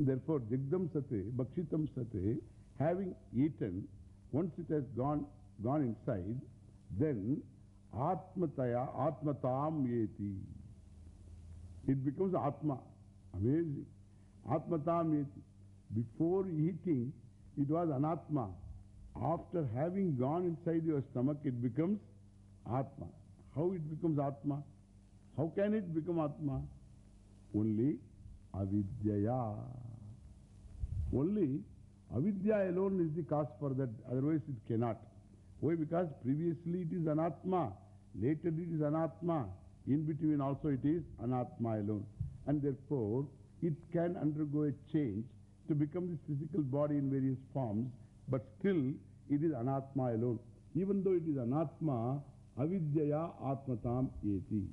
Therefore, Jagdam Sate, Bhakshitam Sate, having eaten, once it has gone, gone inside, then Atmataya, Atmatam Yeti. It becomes Atma. Amazing. Atmatam Yeti. Before eating, it was Anatma. After having gone inside your stomach, it becomes Atma. How it becomes Atma? How can it become Atma? Only Avidyaya. Only Avidya alone is the cause for that, otherwise it cannot. Why? Because previously it is Anatma, later it is Anatma, in between also it is Anatma alone. And therefore, it can undergo a change to become this physical body in various forms, but still it is Anatma alone. Even though it is Anatma, Avidyaya Atmatam Eti.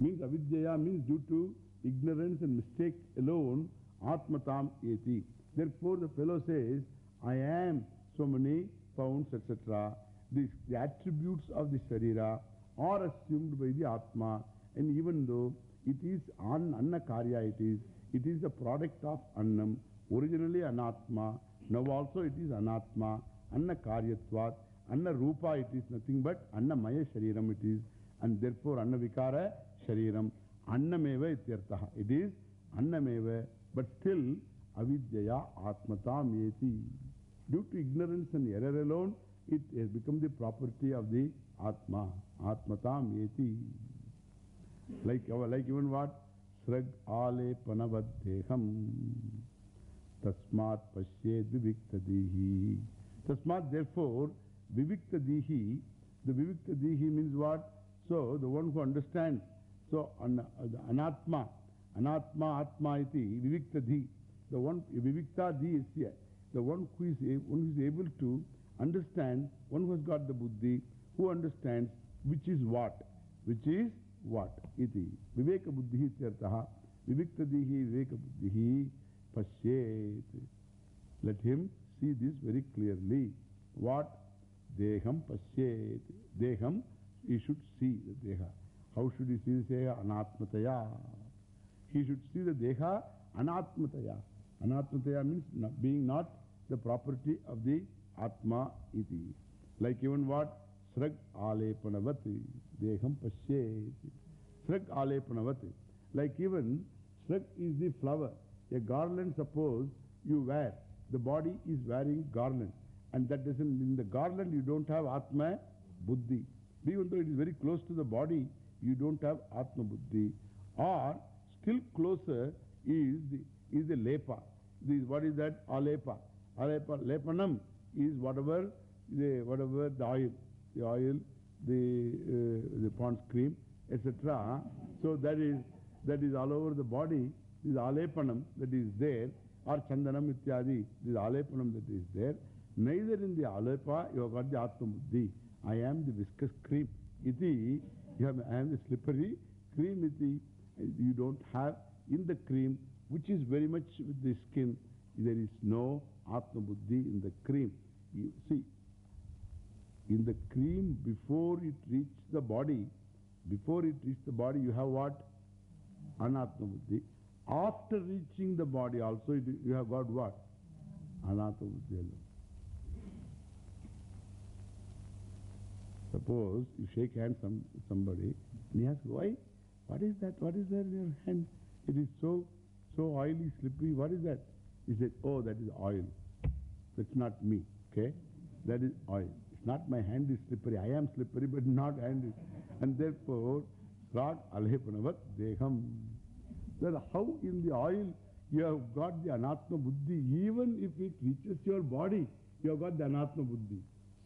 Means Avidyaya means due to ignorance and mistake alone, Atmatam Eti. Therefore, the fellow says, I am so many pounds, etc. The, the attributes of the Sharira are assumed by the Atma, and even though it is an Anna Karya, it is, it is the product of Annam, originally Anatma, now also it is Anatma, Anna Karyatvat, Anna Rupa, it is nothing but Anna Maya Shariram, it is, and therefore Anna Vikara Shariram, Annameva ityartaha. It is Annameva, but still Avidyaya Atmatam Yeti. Due to ignorance and error alone, it has become the property of the Atma. Atmatam Yeti. Like, like even what? Srag Ale Panavadeham. Tasmat Pashyed Viviktadihi. Tasmat, therefore, Viviktadihi. The Viviktadihi means what? So, the one who understands. So, an, the Anatma. Anatma Atma iti Vivikta Viviktadi. The one, Vivikta Di is here. The one who is, one who is able to understand, one who has got the buddhi, who understands which is what, which is what, iti. Viveka buddhi ityartaha. Viviktadihi viveka buddhihi pasyet. Let him see this very clearly. What? Deham pasyet. Deham, he should see the deha. How should he see the deha? Anatmataya. He should see the deha anatmataya. Anatmataya means not, being not the property of the Atma iti. Like even what? Srag alepanavati. Deham pasyet. Srag alepanavati. Like even srag is the flower. A garland, suppose you wear. The body is wearing garland. And that doesn't, in the garland you don't have Atma Buddhi. Even though it is very close to the body, you don't have Atma Buddhi. Or still closer is the, is the lepa. The, what is that? Alepa. Alepa. Lepanam is whatever the, whatever the oil, the oil, the, uh, the Pond's cream, etc. So that is, that is all over the body. This is alepanam that is there, or chandanam ityadi. This is alepanam that is there. Neither in the alepa you have got the atma buddhi. I am the viscous cream. Iti, you have, I am the slippery cream. Iti, you don't have in the cream, which is very much with the skin. There is no atma buddhi in the cream. You see, in the cream, before it reaches the body, before it reaches the body, you have what? Anatma buddhi. After reaching the body also, it, you have got what? Anatma buddhi alone. Suppose you shake hands some somebody and he asks, why? What is that? What is there in your hand? It is so, so oily, slippery. What is that? He said, oh, that is oil. That's not me. Okay? That is oil. It's not my hand is slippery. I am slippery, but not hand is. And therefore, Srag alhepanavat deham. That how in the oil you have got the anatma buddhi, even if it reaches your body, you have got the anatma buddhi.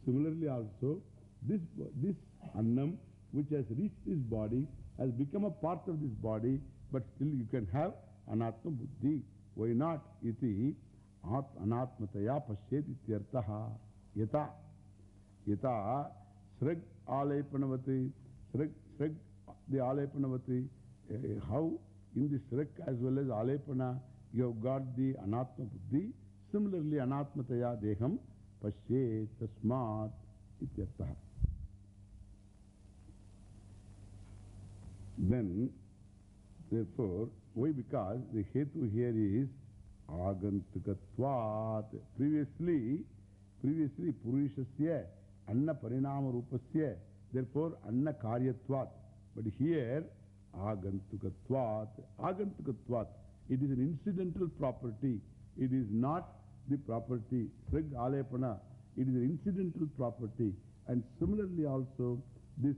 Similarly also, this, this annam which has reached his body has become a part of this body, but still you can have anatma buddhi. Why not? Iti anatmataya pasyet ityartaha. Yata. Yata srag alepanavati. Srag, srag the alepanavati. How in the srag as well as alepana you have got the anatma buddhi. Similarly, anatmataya deham pasyet tasmat ityartaha. Then, therefore, why? Because the hetu here is Agantukatvat. Previously, previously Purishasya Anna Parinama Rupasya. Therefore, Anna Karyatvat. But here, Agantukatvat. Agantukatvat. It is an incidental property. It is not the property. Srag Alepana. It is an incidental property. And similarly also, this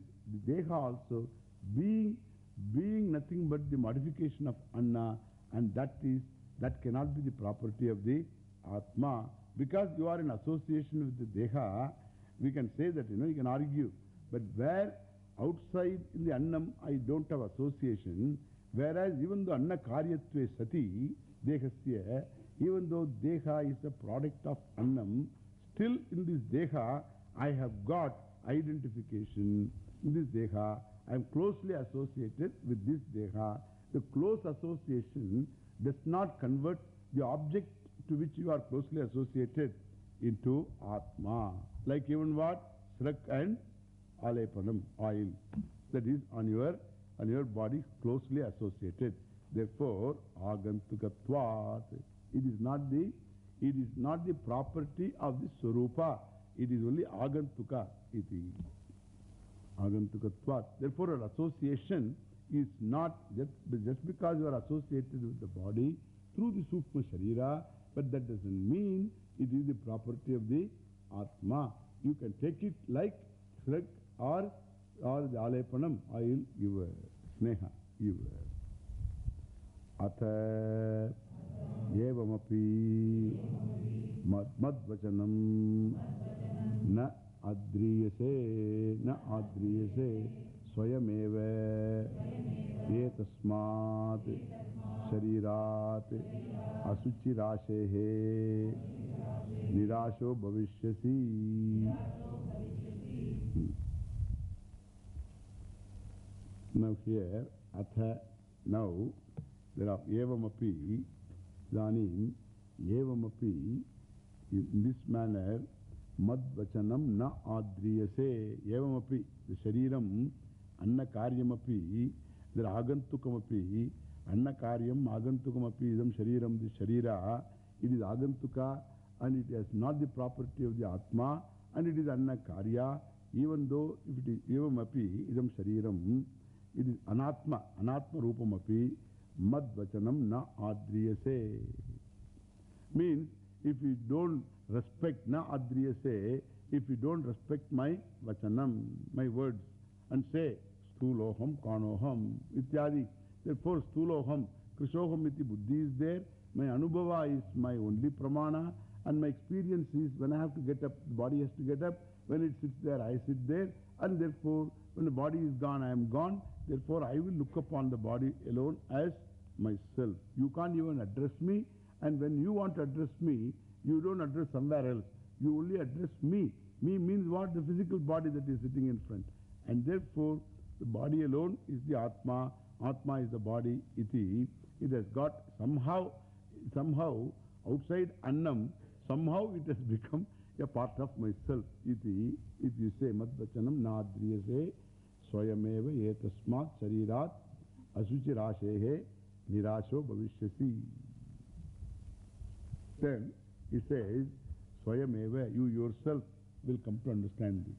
Deha also being, being nothing but the modification of Anna, and that is, that cannot be the property of the Atma. Because you are in association with the Deha, we can say that, you know, you can argue. But where outside in the Annam I don't have association, whereas even though Anna Karyatve Sati, Dehasya, even though Deha is a product of Annam, still in this Deha I have got identification. In this Deha, I am closely associated with this Deha. The close association does not convert the object to which you are closely associated into Atma. Like even what? Srak and Alepanam, oil. That is on your, on your body closely associated. Therefore, Agantukatvat. It is not the, it is not the property of the Swarupa. It is only Agantuka. Iti. Agantukatvat. Therefore, an association is not just, just because you are associated with the body through the Sukma Sharira, but that doesn't mean it is the property of the Atma. You can take it like Srag or, or the Alepanam, oil, your Sneha, your. Atha Evamapi Madvachanam Na Now here, Atha, now there are Evamapi, Danim, Evamapi, in this manner, And it is not the property of the Atma and it is Anna Karya, even though if it is Evamapi, Idam Shariram, it is Anatma, Anatma Rupamapi, Madvachanam na adriyase. Means, if you don't respect na adriyase, if you don't respect my vachanam, my words, and say, Stuloham, Kanoham, ityadi. Therefore, Stuloham, Krishoham iti buddhi is there, my anubhava is my only pramana, and my experience is when I have to get up, the body has to get up, when it sits there, I sit there, and therefore, when the body is gone, I am gone. Therefore, I will look upon the body alone as myself. You can't even address me, and when you want to address me, you don't address somewhere else. You only address me. Me means what? The physical body that is sitting in front. And therefore, the body alone is the Atma. Atma is the body, iti. It has got somehow, somehow, outside Annam, somehow it has become a part of myself, iti. If you say, Madvachanam nadriyase swayameva etasmat sharirat asuchi rashehe nirasho bhavishyasi. Then he says, Swayameva, you yourself will come to understand this.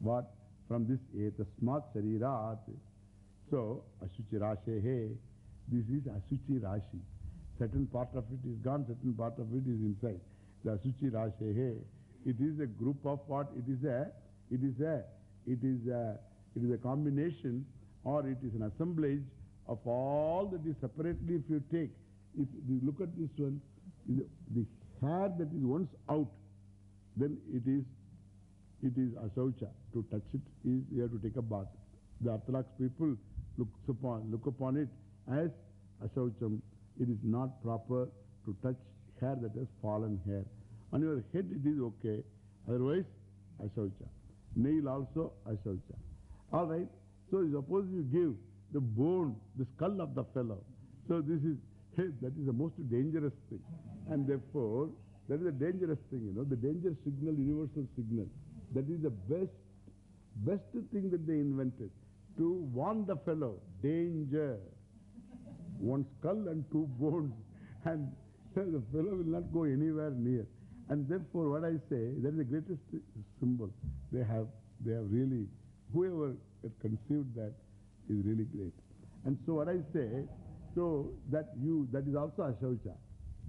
What? From this etasmat sharirat. So, asuchi rashehe, this is asuchi rashi. Certain part of it is gone, certain part of it is inside. The asuchi rashehe, it is a group of what? It is a, it is a, it is a, it is a combination or it is an assemblage of all that is separately if you take. If you look at this one, the hair that is once out, then it is, it is asaucha. To touch it is, you have to take a bath. The Orthodox people look upon, look upon it as asaucham. It is not proper to touch hair that has fallen hair. On your head it is okay, otherwise asaucha. Nail also asaucha. Alright, so suppose you give the bone, the skull of the fellow. So this is, hey, that is the most dangerous thing. And therefore, that is a dangerous thing, you know, the danger signal, universal signal. That is the best, best thing that they invented. To warn the fellow, danger. One skull and two bones. And the fellow will not go anywhere near. And therefore, what I say, that is the greatest symbol. They have, they have really, whoever conceived that is really great. And so what I say, so that you, that is also a Ashaucha.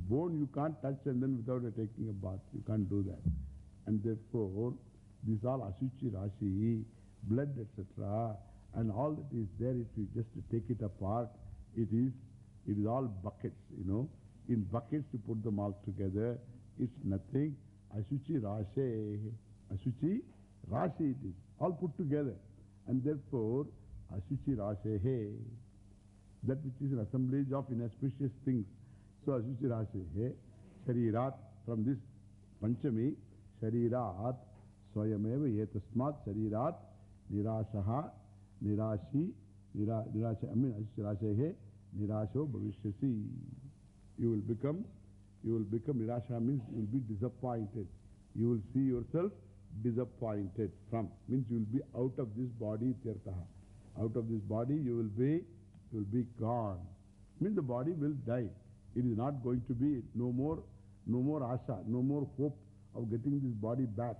Bone you can't touch and then without taking a bath, you can't do that. And therefore, this all Asuchi Rashi, blood, etc., and all that is there, if you just take it apart, it is, it is all buckets, you know. In buckets you put them all together, it's nothing. Asuchi Rashi, Asuchi Rashi it is, all put together. And therefore, Asuchi Rashi, that which is an assemblage of inauspicious things. So Asuchi Rashi, Sharirat, from this Panchami, Sharirat, Swayameva Yetasmat, Sharirat, Nirashaha, Nirashi, Nira, Nirasha, I mean Asuchi Rashi, Nirasho Bhavishyasi. You will become, you will become Nirasha means you will be disappointed. You will see yourself disappointed from, means you will be out of this body, Tirtaha. Out of this body you will be, you will be gone. Means the body will die. It is not going to be no more, no more asha, no more hope of getting this body back.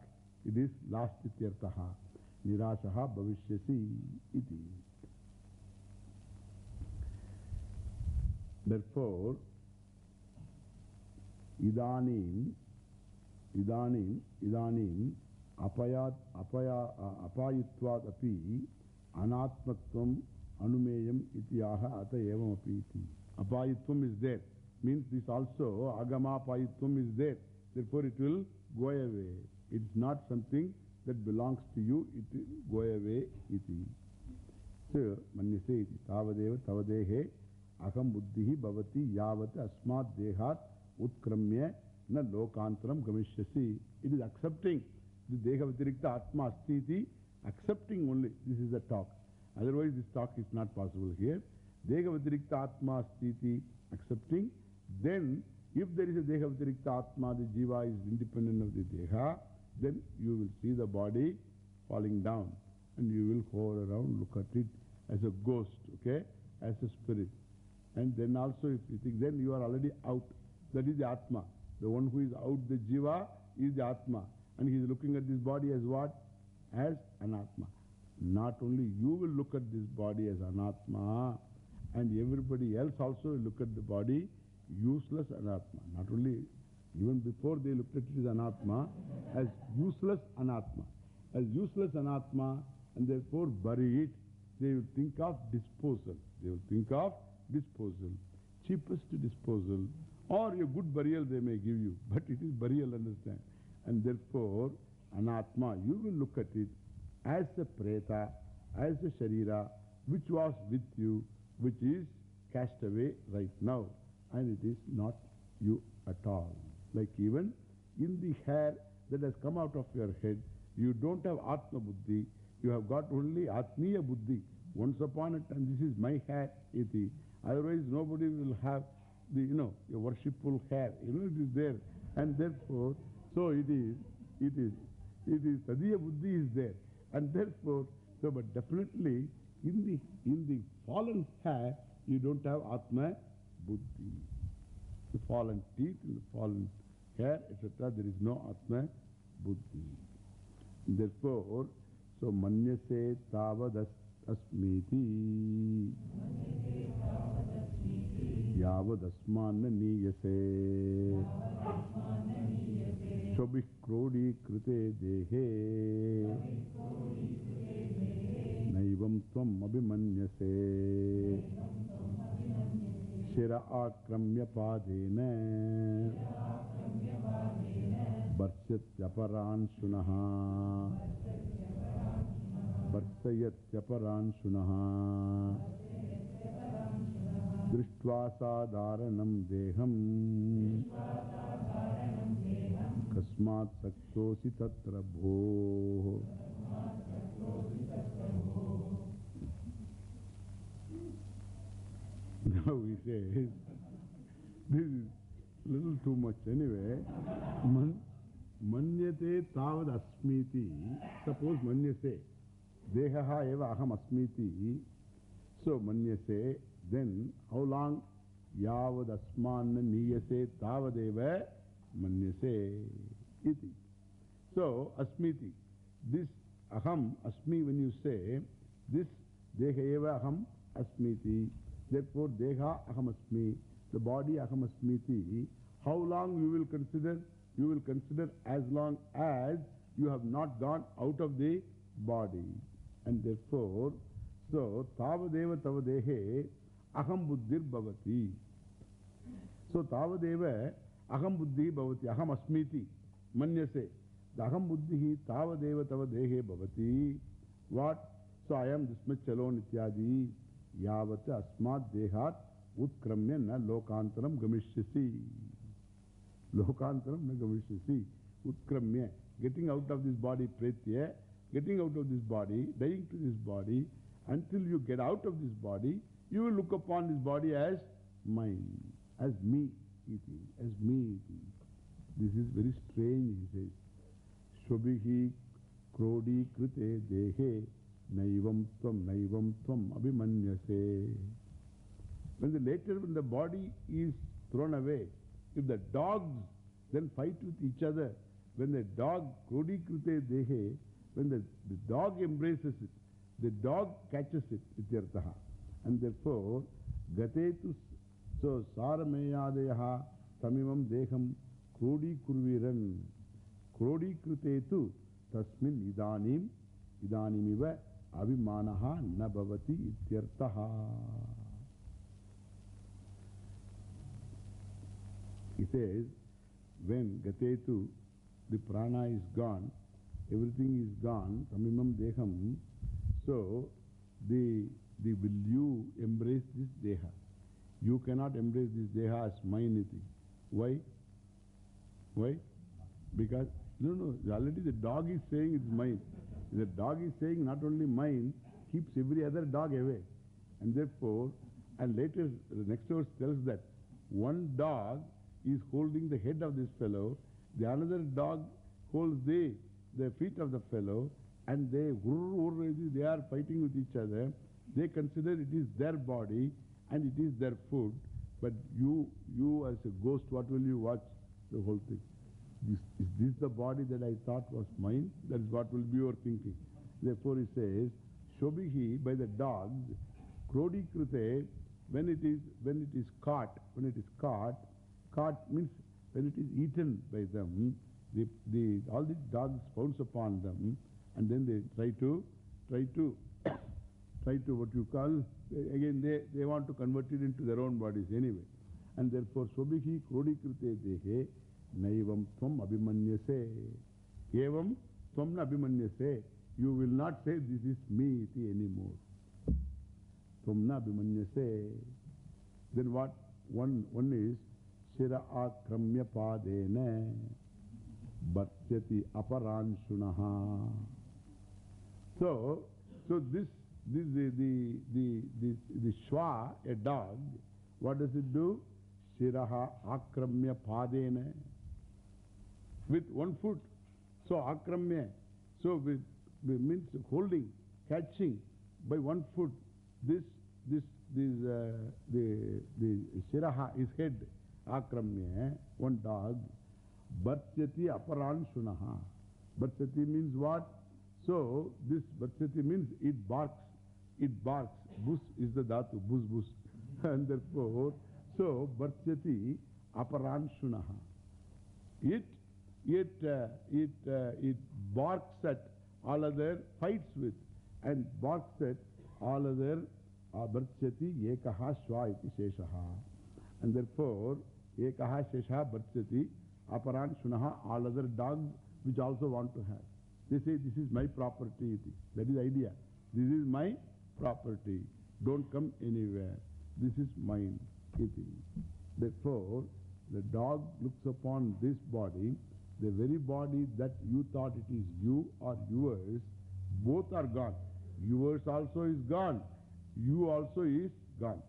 It is last Tirtaha. Nirashaha bhavishyasi iti. Therefore, Idanim, Idanim, Idanim, Apayat, Apaya, Apayitvat api, Anatmatvam, Anumeyam itiyaha ata evam api iti. Apayitvam is there. Means this also, Agama Apayitvam is there. Therefore it will go away. It is not something that belongs to you, it will go away iti. So, Manyase iti. Tavadeva tavadehe aham buddhihi bhavati yavat asmat dehat utkramya na lokantaram gamishyasi. It is accepting the deha vatirikta atma astiti, accepting only. This is the talk. Otherwise, this talk is not possible here. Deha vatirikta atma astiti, accepting. Then, if there is a deha vatirikta atma, the jiva is independent of the deha, then you will see the body falling down. And you will hover around, look at it as a ghost, okay? As a spirit. And then also, if you think, then you are already out. That is the Atma. The one who is out, the Jiva, is the Atma. And he is looking at this body as what? As an Atma. Not only you will look at this body as an Atma, and everybody else also will look at the body useless anatma. Not only, even before they looked at it as anatma, as useless anatma. As useless anatma, and therefore bury it, they will think of disposal. They will think of disposal. Cheapest disposal. Or a good burial they may give you, but it is burial, understand. And therefore, anatma, you will look at it as a preta, as a sharira, which was with you, which is cast away right now. And it is not you at all. Like even in the hair that has come out of your head, you don't have Atma Buddhi, you have got only Atmiya Buddhi. Once upon a time, this is my hair, iti. Otherwise, nobody will have the, you know, your worshipful hair. You know, it is there. And therefore, so it is, it is, it is, Tadiya Buddhi is there. And therefore, so, but definitely, in the, in the fallen hair, you don't have Atma Buddhi. The fallen teeth, in the fallen hair, etc., there is no Atma Buddhi. Therefore, so manyase tavadas asmiti yavadasmanna niyase shobhi krodi krite dehe naivam Shira akramya padena Varsyatyaparansunaha Varsayatyaparansunaha Drishtvasadharanam deham Kasmat saktosi tatra bho we say, this is little too much anyway. Man, manyate tavad asmiti. Suppose manyase. Dehaha eva aham asmiti. So manyase. Then how long Yavad asman niyase tavadeva manyase iti. So, asmiti. This aham, asmi, when you say, this deha eva aham asmiti. Therefore, deha aham asmi. The body aham asmiti. How long you will consider? You will consider as long as you have not gone out of the body. And therefore, so, tavadeva tavadehe aham buddhir bhavati. So, tavadeva aham buddhi bhavati, aham asmiti, manyase. The aham buddhi tavadeva tavadehe bhavati. What? So, I am this much alone ityadi. Yavat asmat dehat utkramya na lokantaram gamishyasi. Lokantaram na gamishyasi. Utkramya. Getting out of this body, pretya. Getting out of this body, dying to this body. Until you get out of this body, you will look upon this body as mine, as me, iti, as me. Iti. This is very strange, he says. Shobhihi krodi krite dehe naivam tvam naivam tvam abhimanyase. When the later, when the body is thrown away, if the dogs then fight with each other, when the dog, krodi krite dehe, when the, the dog embraces it, the dog catches it, ityartaha. And therefore, gatetu, so sarameyadayaha tamimam deham krodi kurviran. Krodi kritetu tasmin idanim, idanimiva abhimanaha nabhavati ityartaha. He says, when gatetu, the prana is gone, everything is gone, tamimam deham, so the, the will you embrace this deha? You cannot embrace this deha as mine. Why? Why? Because, no, no, already the dog is saying it's mine. The dog is saying not only mine, keeps every other dog away. And therefore, and later the next verse tells that one dog is holding the head of this fellow, the another dog holds the, the feet of the fellow, and they, they are fighting with each other. They consider it is their body and it is their food. But you, you as a ghost, what will you watch? The whole thing. This, is this the body that I thought was mine? That is what will be your thinking. Therefore he says, Shobhihi by the dogs, Krodi Krute, when it is, when it is caught, when it is caught, caught means when it is eaten by them, the, the, all the dogs pounce upon them and then they try to, try to, try to what you call, again they, they want to convert it into their own bodies anyway. And therefore, Sobhihi Krodikrite Dehe Naivam Tvam Abhimanyase. Evam Tvam Abhimanyase. You will not say this is me iti anymore. Tvam Abhimanyase. Then what? One, one is Shira Akramya Padena Bhatyati Aparansunaha. So, so this, this the, the, the, the, the shwa, a dog, what does it do? Shiraha akramya padena. With one foot. So akramya. So with, with means holding, catching by one foot. This, this, this, uh, the, the shiraha, his head, akramya, one dog. Bhartyati aparansunaha. Bhartyati means what? So, this Bhartyati means it barks. It barks. Bus is the dhatu, bus bus. and therefore, so Bhartyati aparansunaha. It, it, uh, it, uh, it barks at all other, fights with, and barks at all other Bhartyati ekaha shva iti sheshaha. And therefore, ekaha sheshaha Bhartyati aparansunaha, all other dogs which also want to have. They say, this is my property. That is the idea. This is my property. Don't come anywhere. This is mine. Therefore, the dog looks upon this body, the very body that you thought it is you or yours, both are gone. Yours also is gone. You also is gone.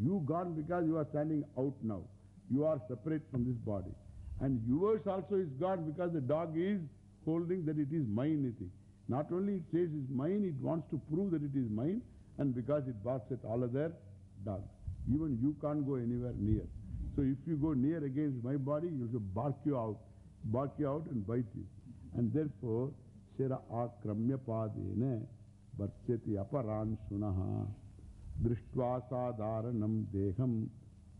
You gone because you are standing out now. You are separate from this body. And yours also is gone because the dog is holding that it is mine. Not only it says it's mine, it wants to prove that it is mine, and because it barks at all other dogs. Even you can't go anywhere near. So if you go near against my body, you will bark you out, bark you out and bite you. And therefore, Shira akramya padene varsyati aparan shunaha drishtva sadharanam deham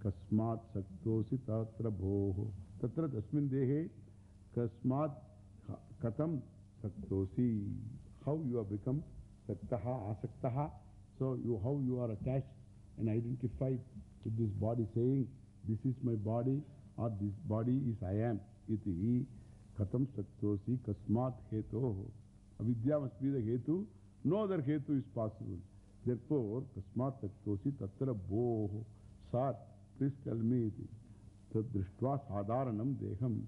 kasmat saktosi tatra bhoho. Tatra tasmin dehe kasmat katam saktosi. How you have become saktaha, asaktaha. So you, how you are attached and identified with this body saying, this is my body or this body is I am. Iti katam saktosi kasmat hetoho. Avidya must be the hetu. No other hetu is possible. Therefore, kasmat saktosi tatra boho. Sat, please tell me iti. Tadrishtva sadharanam deham.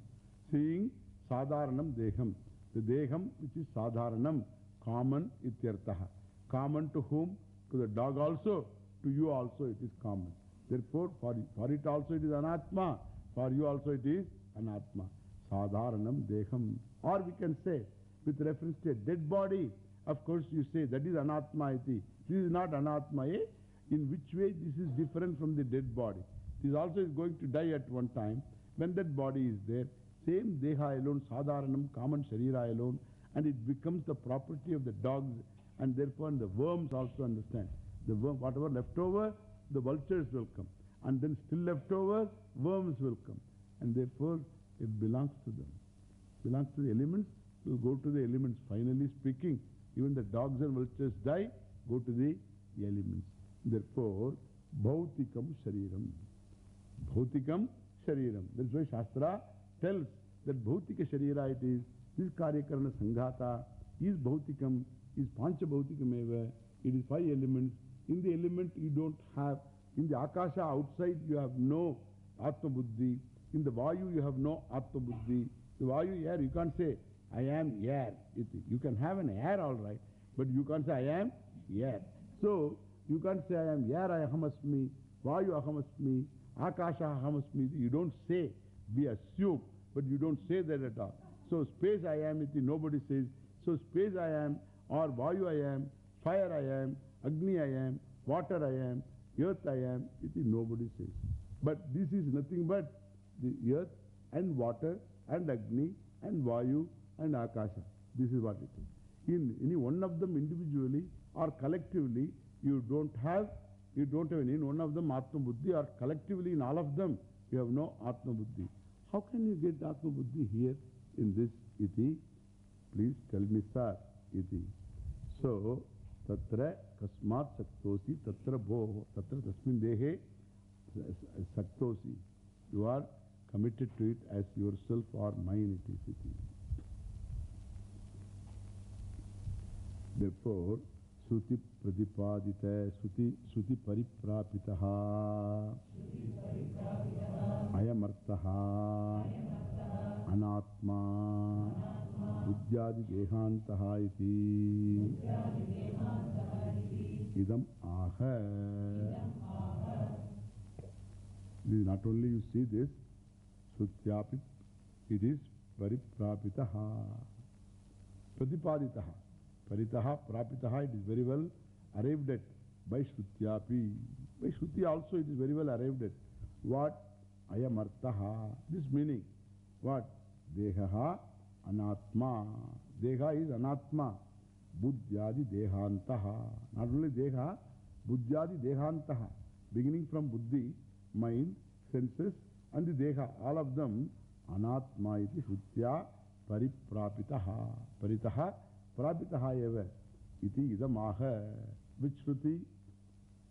Seeing sadharanam deham. The deham which is sadharanam, common ityartaha. Common to whom? To the dog also. To you also it is common. Therefore, for, for it also it is anatma. For you also it is anatma. Sadharanam deham. Or we can say, with reference to a dead body, of course you say that is anatma iti. This is not anatma. Eh? In which way this is different from the dead body? This also is going to die at one time. When that body is there, same deha alone, sadharanam, common sharira alone, and it becomes the property of the dogs, and therefore the worms also understand. The worm, whatever left over, the vultures will come. And then still left over, worms will come. And therefore, it belongs to them. Belongs to the elements, will go to the elements. Finally speaking, even the dogs and vultures die, go to the elements. Therefore, bhautikam shariram. Bhautikam shariram. That's why Shastra tells that bhautika sharira it is. This karyakarana sanghata is bhautikam, is pancha bhautikam eva. It is five elements. In the element you don't have, in the akasha outside you have no atma buddhi. In the vayu you have no atma buddhi. The vayu air you can't say, I am air. You can have an air all right, but you can't say I am air. So you can't say I am air ahamasmi, vayu ahamasmi, akasha ahamasmi. You don't say, we assume, but you don't say that at all. So space I am, iti, nobody says. So space I am, or vayu I am, fire I am, agni I am, water I am, earth I am, iti, nobody says. But this is nothing but the earth and water and agni and vayu and akasha. This is what it is. In any one of them individually or collectively, you don't have, you don't have any one of them Atma Buddhi or collectively in all of them, you have no Atma Buddhi. How can you get Atma Buddhi here in this iti? Please tell me, sir, iti. So, tatra kasmat saktosi tatra bho, tatra tasmin dehe saktosi. You are committed to it as yourself or mine it is. Therefore, Suti Pradipadita, Suti, Suti Pariprapitaha, Ayamartaha, Anatma, Buddhyadi Dehantaha iti, Idam Aha. This not only you see this, Sutyapit, it is Pariprapitaha, Pradipaditaha. Paritaha, Prapitaha, it is very well arrived at by Shrutyapi. By Shruti also it is very well arrived at. What? Ayamartaha. This meaning. What? Dehaha All of them anatma iti Shrutya pariprapitaha. Paritaha Prapitaha eva iti idamaha. Which Shruti?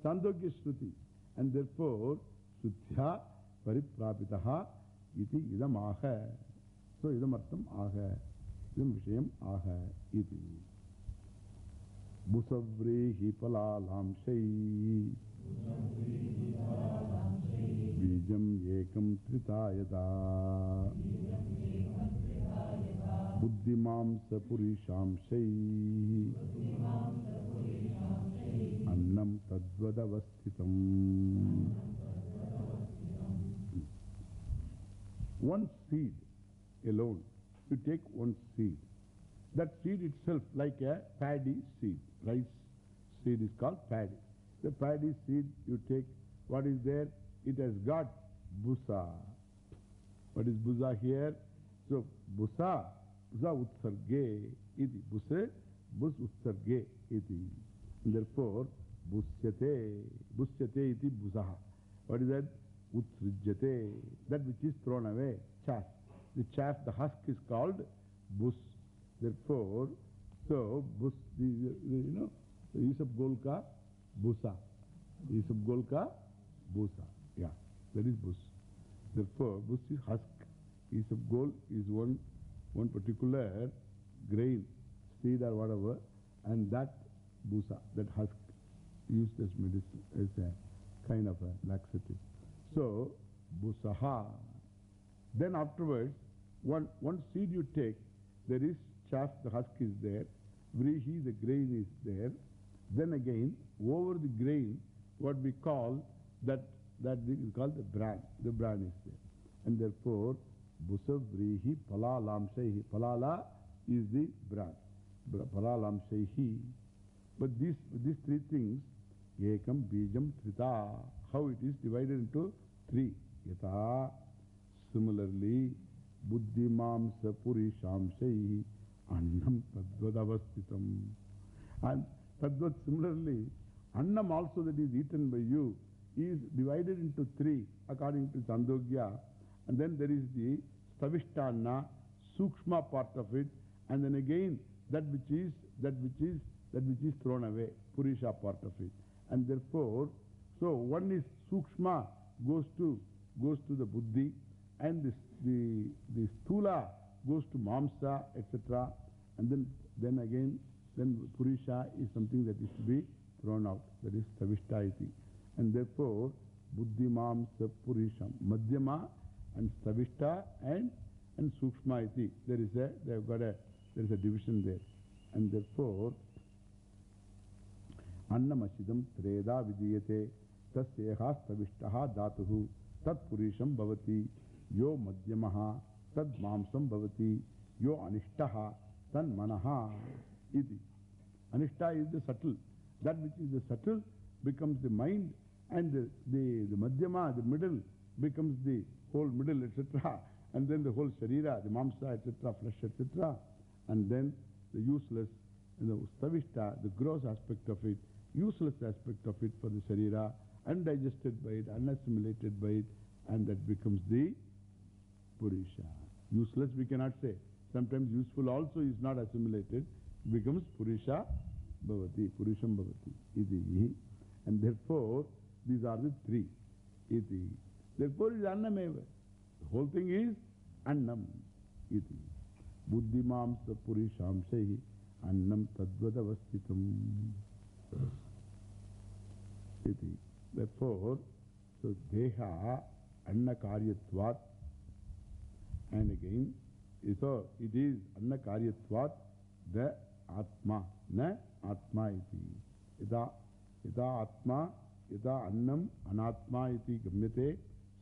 Chandogya Shruti. And therefore, Shuttya pariprapitaha iti idamaha. So, idamartam aha. Idam vishayam aha. Iti. Musavrihi palalam shayi. Vijam yekam tritayata. Buddhimam sapurisham shayi. Annam tadvadavastitam. One seed alone, you take one seed. That seed itself like a paddy seed. Rice seed is called paddy. The paddy seed you take what is there? It has got busa. What is busa here? So, busa, busa utsarge iti. Busa, bus utsarge iti. Therefore, busyate, busyate iti busaha. What is that? Utsrijyate, that which is thrown away, chaff. The chaff, the husk is called bus. Therefore, so bus, the, the, you know, of golka, busa. Of golka, busa. Yeah, that is bus. Therefore, bus is husk. Gold is one, one particular grain, seed or whatever, and that busa, that husk, used as medicine, as a kind of a laxative. So, busaha. Then afterwards, one, one seed you take, there is chaff, the husk is there, vrihi, the grain is there. Then again, over the grain, what we call that, that is called the bran. The bran is there. And therefore, busa vrihi palalamsaihi. Palala is the bran. Palalamsaihi. But these, these three things, ekam, bijam, trita, how it is divided into three. Yata, similarly, buddhimamsa purishamsaihi, annam tadvadavastitam. And tadvad similarly, annam also that is eaten by you is divided into three according to Chandogya. And then there is the Stavishtanna, Sukshma part of it, and then again that which is, that which is, that which is thrown away, Purisha part of it. And therefore, so one is Sukshma goes to, goes to the Buddhi, and this, the, the Stula goes to Mamsa, etc. And then, then again, then Purisha is something that is to be thrown out, that is Stavishta iti. And therefore, Buddhimamsa Purisham, Madhyama and Stavishta and, and Sukshma iti. There is a, they have got a, there is a division there. And therefore, Annamashidam Yo Madhyamaha Tad Mamsam Bhavati Yo Anishtaha Tan Manaha Iti. Is the subtle. That which is the subtle becomes the mind and the, the, the Madhyama, the middle, becomes the whole middle, etc. And then the whole Sharira, the Mamsa, etc., flesh, etc. And then the useless, you know, Stavishta, the gross aspect of it, useless aspect of it for the Sharira, undigested by it, unassimilated by it, and that becomes the Purisha. Useless we cannot say. Sometimes useful also is not assimilated, becomes Purisha Bhavati, Purisham Bhavati. Iti. And therefore, these are the three. Iti. Therefore, it is Annameva. The whole thing is Annam. Iti. Buddhimamsa Purishamsaihi Annam Tadvadavastitam. Iti. Therefore, so Deha Anna Karyatvat and again, so it is Anna Karyatvat the Atma, na Atma iti. Ida, ida Atma, ida Annam Anatma iti Gamyate.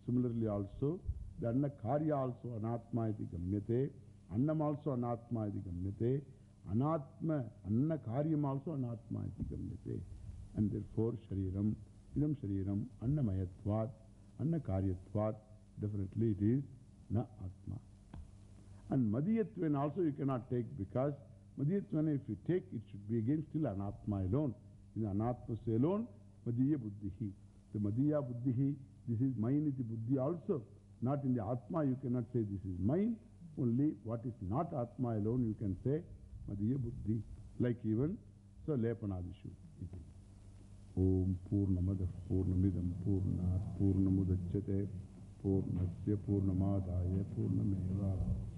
Similarly also, the Anna Karya also Anatma iti Gamyate. Annam also Anatma iti Gamyate. Anatma, Anna Karyam also Anatma iti Gamyate. And therefore, Shariram, Idam Shariram, Annamayatvat, Anna Karyatvat, definitely it is na Atma. And Madhyatvena also you cannot take because Madhyatvena if you take, it should be again still Anatma alone. In Anatma say alone, Madhya Buddhihi. The Madhya Buddhihi, this is mine iti Buddhi also. Not in the Atma you cannot say this is mine. Only what is not Atma alone you can say Madhya Buddhi. Like even, so Lepanadishu. Om Purnamada Purnamidam Purnat Purnamudachyate पूर्णस्य पूर्णमादाय पूर्णमेवावशिष्यते